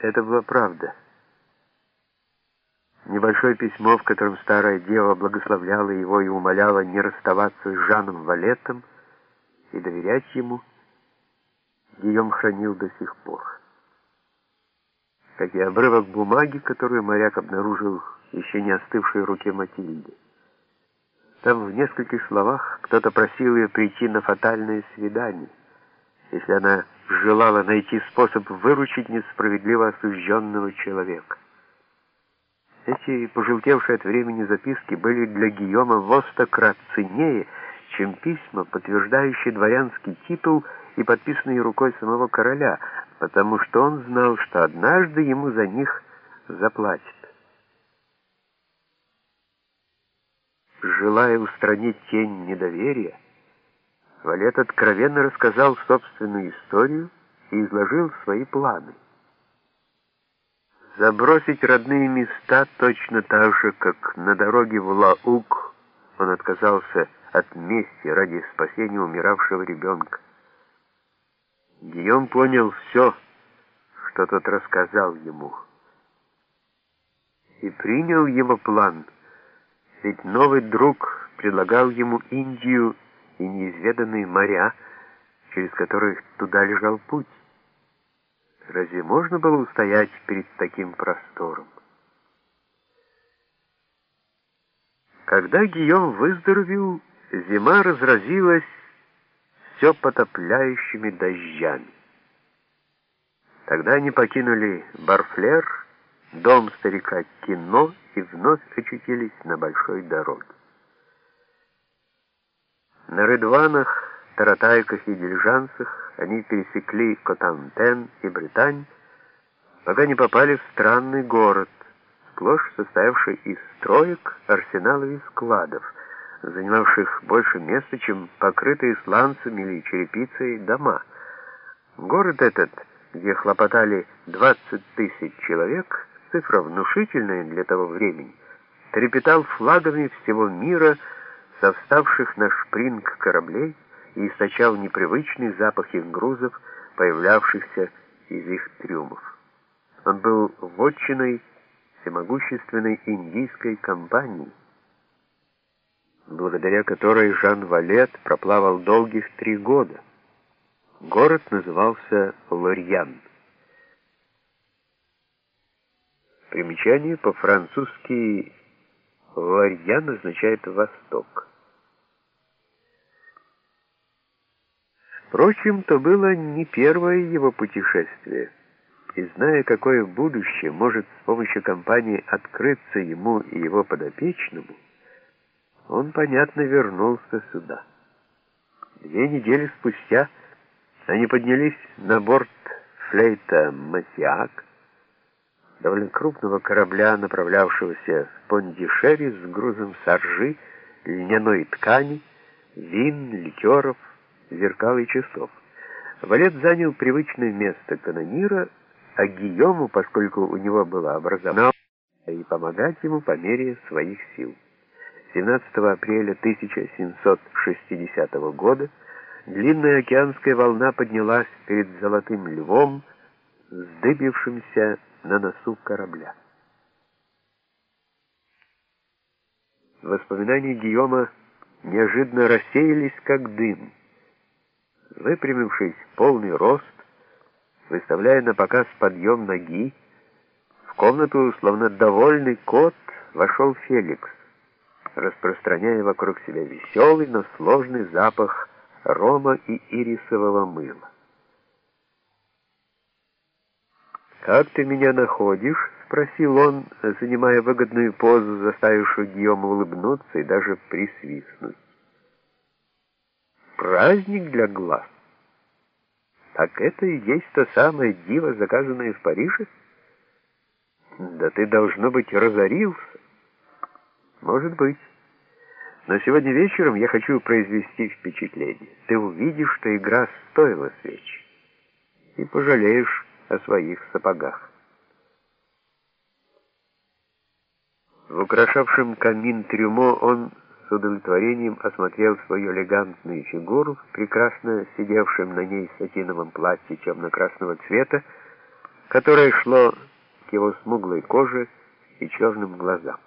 Это была правда. Небольшое письмо, в котором старая дева благословляла его и умоляла не расставаться с Жаном Валетом и доверять ему, Гийом хранил до сих пор. Как и обрывок бумаги, которую моряк обнаружил еще не остывшей руке Матильды. Там в нескольких словах кто-то просил ее прийти на фатальное свидание, если она желала найти способ выручить несправедливо осужденного человека. Эти пожелтевшие от времени записки были для Гийома в сто крат ценнее, чем письма, подтверждающие дворянский титул и подписанные рукой самого короля, потому что он знал, что однажды ему за них заплатят. Желая устранить тень недоверия, Валет откровенно рассказал собственную историю и изложил свои планы. Забросить родные места точно так же, как на дороге в Лаук он отказался от мести ради спасения умиравшего ребенка. Гийом понял все, что тот рассказал ему, и принял его план, ведь новый друг предлагал ему Индию и неизведанные моря, через которые туда лежал путь. Разве можно было устоять перед таким простором? Когда Гийом выздоровел, зима разразилась все потопляющими дождями. Тогда они покинули Барфлер, дом старика Кино и вновь очутились на большой дороге. На Рыдванах, Таратайках и Дильжансах они пересекли Котантен и Британь, пока не попали в странный город, сплошь состоявший из строек, арсеналов и складов, занимавших больше места, чем покрытые сланцами или черепицей дома. Город этот, где хлопотали 20 тысяч человек, цифра внушительная для того времени, трепетал флагами всего мира, со вставших на шпринг кораблей и источал непривычный запах их грузов, появлявшихся из их трюмов. Он был вотчиной всемогущественной индийской компании, благодаря которой Жан Валет проплавал долгих три года. Город назывался Лорьян. Примечание по-французски «Лорьян» означает «восток». Впрочем, то было не первое его путешествие, и зная, какое будущее может с помощью компании открыться ему и его подопечному, он, понятно, вернулся сюда. Две недели спустя они поднялись на борт флейта «Масиак», довольно крупного корабля, направлявшегося в Пондишери с грузом саржи, льняной ткани, вин, ликеров, зеркал и часов. Валет занял привычное место канонира, а Гийому, поскольку у него было образование, и помогать ему по мере своих сил. 17 апреля 1760 года длинная океанская волна поднялась перед Золотым Львом, вздыбившимся на носу корабля. Воспоминания Гийома неожиданно рассеялись, как дым. Выпрямившись полный рост, выставляя на показ подъем ноги, в комнату, словно довольный кот, вошел Феликс, распространяя вокруг себя веселый, но сложный запах рома и ирисового мыла. «Как ты меня находишь?» — спросил он, занимая выгодную позу, заставившую Гийома улыбнуться и даже присвистнуть праздник для глаз. Так это и есть то самое диво, заказанное в Париже? Да ты, должно быть, разорился. Может быть. Но сегодня вечером я хочу произвести впечатление. Ты увидишь, что игра стоила свечи. И пожалеешь о своих сапогах. В украшавшем камин трюмо он с удовлетворением осмотрел свою элегантную фигуру, прекрасно сидевшем на ней сатиновом платье темно-красного цвета, которое шло к его смуглой коже и черным глазам.